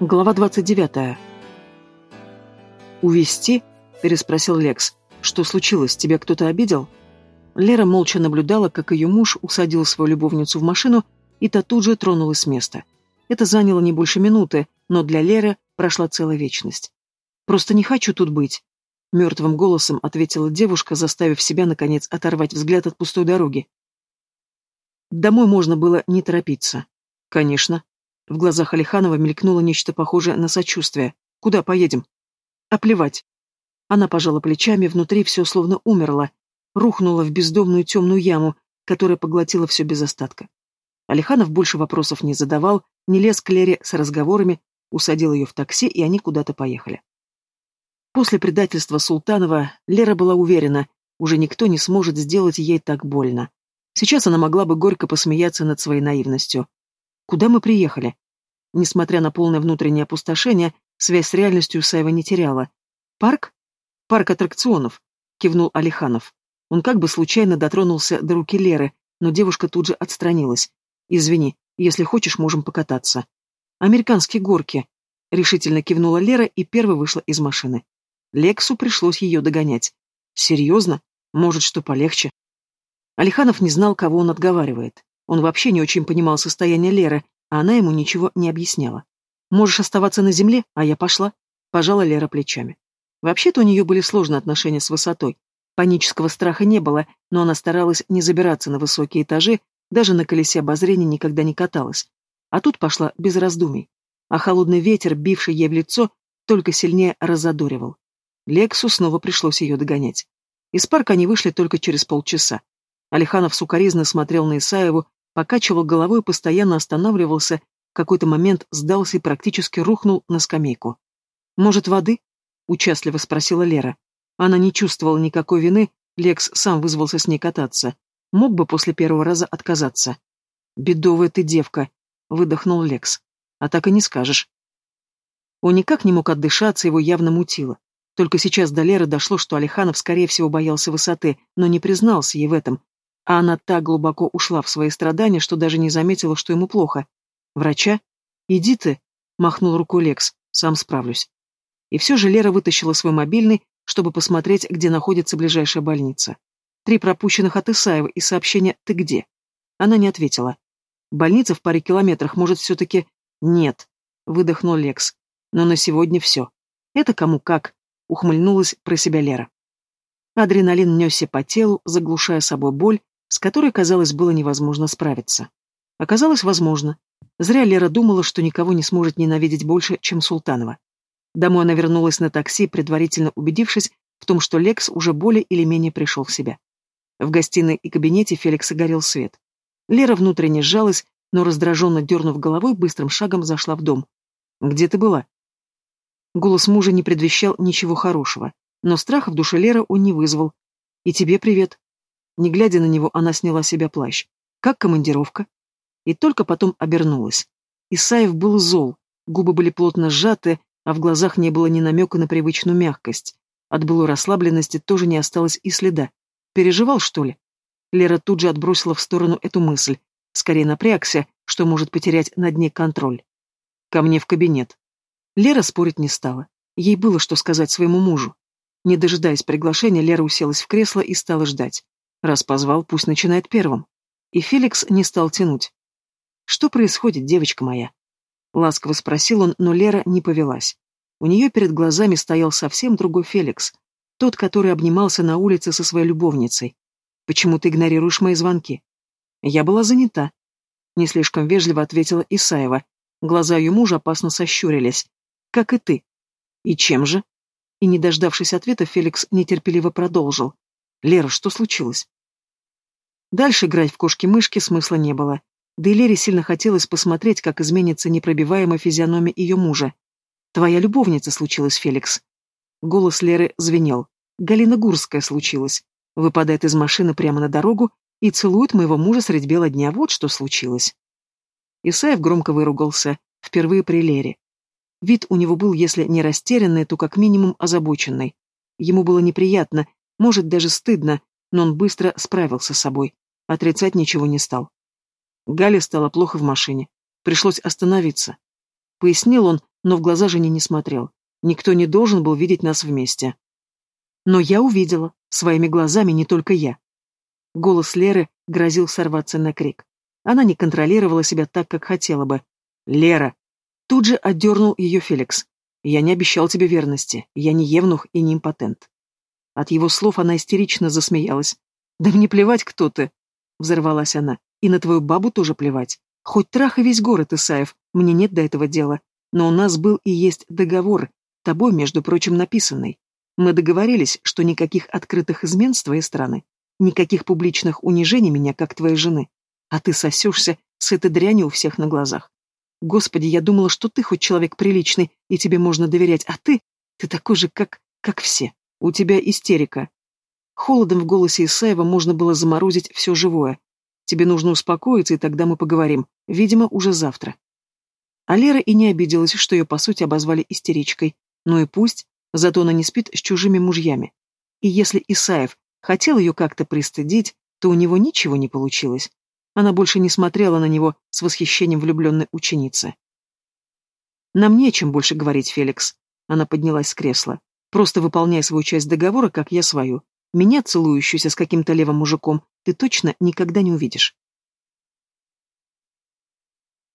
Глава 29. «Увести?» – переспросил Лекс. «Что случилось? Тебя кто-то обидел?» Лера молча наблюдала, как ее муж усадил свою любовницу в машину, и та тут же тронулась с места. Это заняло не больше минуты, но для Леры прошла целая вечность. «Просто не хочу тут быть», — мертвым голосом ответила девушка, заставив себя, наконец, оторвать взгляд от пустой дороги. Домой можно было не торопиться. «Конечно», в глазах Алиханова мелькнуло нечто похожее на сочувствие. «Куда поедем?» «А плевать». Она пожала плечами, внутри все словно умерло, рухнула в бездомную темную яму, которая поглотила все без остатка. Алиханов больше вопросов не задавал, не лез к Лере с разговорами, усадил ее в такси, и они куда-то поехали. После предательства Султанова Лера была уверена, уже никто не сможет сделать ей так больно. Сейчас она могла бы горько посмеяться над своей наивностью. Куда мы приехали? Несмотря на полное внутреннее опустошение, связь с реальностью Саева не теряла. Парк? Парк аттракционов, кивнул Алиханов. Он как бы случайно дотронулся до руки Леры, но девушка тут же отстранилась. Извини, если хочешь, можем покататься. Американские горки, решительно кивнула Лера и первой вышла из машины. Лексу пришлось ее догонять. Серьезно? Может, что полегче? Алиханов не знал, кого он отговаривает. Он вообще не очень понимал состояние Леры, а она ему ничего не объясняла. «Можешь оставаться на земле, а я пошла», — пожала Лера плечами. Вообще-то у нее были сложные отношения с высотой. Панического страха не было, но она старалась не забираться на высокие этажи, даже на колесе обозрения никогда не каталась. А тут пошла без раздумий. А холодный ветер, бивший ей в лицо, только сильнее разодоривал. Лексу снова пришлось ее догонять. Из парка они вышли только через полчаса. Алиханов сукоризно смотрел на Исаеву, покачивал головой постоянно останавливался, в какой-то момент сдался и практически рухнул на скамейку. «Может, воды?» — участливо спросила Лера. Она не чувствовала никакой вины, Лекс сам вызвался с ней кататься. Мог бы после первого раза отказаться. «Бедовая ты девка», — выдохнул Лекс. «А так и не скажешь». Он никак не мог отдышаться, его явно мутило. Только сейчас до Леры дошло, что Алиханов, скорее всего, боялся высоты, но не признался ей в этом, а она так глубоко ушла в свои страдания, что даже не заметила, что ему плохо. «Врача? Иди ты!» — махнул рукой Лекс. «Сам справлюсь». И все же Лера вытащила свой мобильный, чтобы посмотреть, где находится ближайшая больница. Три пропущенных от Исаева и сообщение «Ты где?». Она не ответила. «Больница в паре километрах, может, все-таки...» «Нет», — выдохнул Лекс. «Но на сегодня все. Это кому как», — ухмыльнулась про себя Лера. Адреналин несся по телу, заглушая собой боль, с которой, казалось, было невозможно справиться. Оказалось, возможно. Зря Лера думала, что никого не сможет ненавидеть больше, чем Султанова. Домой она вернулась на такси, предварительно убедившись в том, что Лекс уже более или менее пришел в себя. В гостиной и кабинете Феликса горел свет. Лера внутренне сжалась, но раздраженно дернув головой, быстрым шагом зашла в дом. «Где ты была?» Голос мужа не предвещал ничего хорошего, но страха в душе Леры он не вызвал. «И тебе привет», не глядя на него, она сняла с себя плащ. «Как командировка?» И только потом обернулась. Исаев был зол, губы были плотно сжаты, а в глазах не было ни намека на привычную мягкость. От былой расслабленности тоже не осталось и следа. Переживал, что ли? Лера тут же отбросила в сторону эту мысль. Скорее напрягся, что может потерять над ней контроль. Ко мне в кабинет. Лера спорить не стала. Ей было что сказать своему мужу. Не дожидаясь приглашения, Лера уселась в кресло и стала ждать. Раз позвал, пусть начинает первым. И Феликс не стал тянуть. «Что происходит, девочка моя?» Ласково спросил он, но Лера не повелась. У нее перед глазами стоял совсем другой Феликс, тот, который обнимался на улице со своей любовницей. «Почему ты игнорируешь мои звонки?» «Я была занята», — не слишком вежливо ответила Исаева. Глаза ее мужа опасно сощурились. «Как и ты». «И чем же?» И, не дождавшись ответа, Феликс нетерпеливо продолжил. «Лера, что случилось?» Дальше играть в кошки-мышки смысла не было. Да и Лере сильно хотелось посмотреть, как изменится непробиваемая физиономия ее мужа. «Твоя любовница случилась, Феликс». Голос Леры звенел. «Галина Гурская случилась. Выпадает из машины прямо на дорогу и целует моего мужа средь бела дня. Вот что случилось». Исаев громко выругался, впервые при Лере. Вид у него был, если не растерянный, то как минимум озабоченный. Ему было неприятно, может, даже стыдно, но он быстро справился с собой. Отрицать ничего не стал. Гале стало плохо в машине. Пришлось остановиться. Пояснил он, но в глаза жене не смотрел. Никто не должен был видеть нас вместе. Но я увидела, своими глазами не только я. Голос Леры грозил сорваться на крик. Она не контролировала себя так, как хотела бы. «Лера!» Тут же отдернул ее Феликс. «Я не обещал тебе верности. Я не евнух и не импотент». От его слов она истерично засмеялась. «Да мне плевать, кто ты!» Взорвалась она. «И на твою бабу тоже плевать. Хоть трах и весь город, Исаев, мне нет до этого дела. Но у нас был и есть договор, тобой, между прочим, написанный. Мы договорились, что никаких открытых измен с твоей стороны, никаких публичных унижений меня, как твоей жены. А ты сосешься с этой дрянью у всех на глазах. Господи, я думала, что ты хоть человек приличный, и тебе можно доверять, а ты... Ты такой же, как... как все. У тебя истерика. Холодом в голосе Исаева можно было заморозить все живое. Тебе нужно успокоиться, и тогда мы поговорим. Видимо, уже завтра. А Лера и не обиделась, что ее, по сути, обозвали истеричкой. Ну и пусть, зато она не спит с чужими мужьями. И если Исаев хотел ее как-то пристыдить, то у него ничего не получилось. Она больше не смотрела на него с восхищением влюбленной ученицы. «Нам нечем больше говорить, Феликс». Она поднялась с кресла. «Просто выполняй свою часть договора, как я свою. Меня, целующуюся с каким-то левым мужиком, ты точно никогда не увидишь».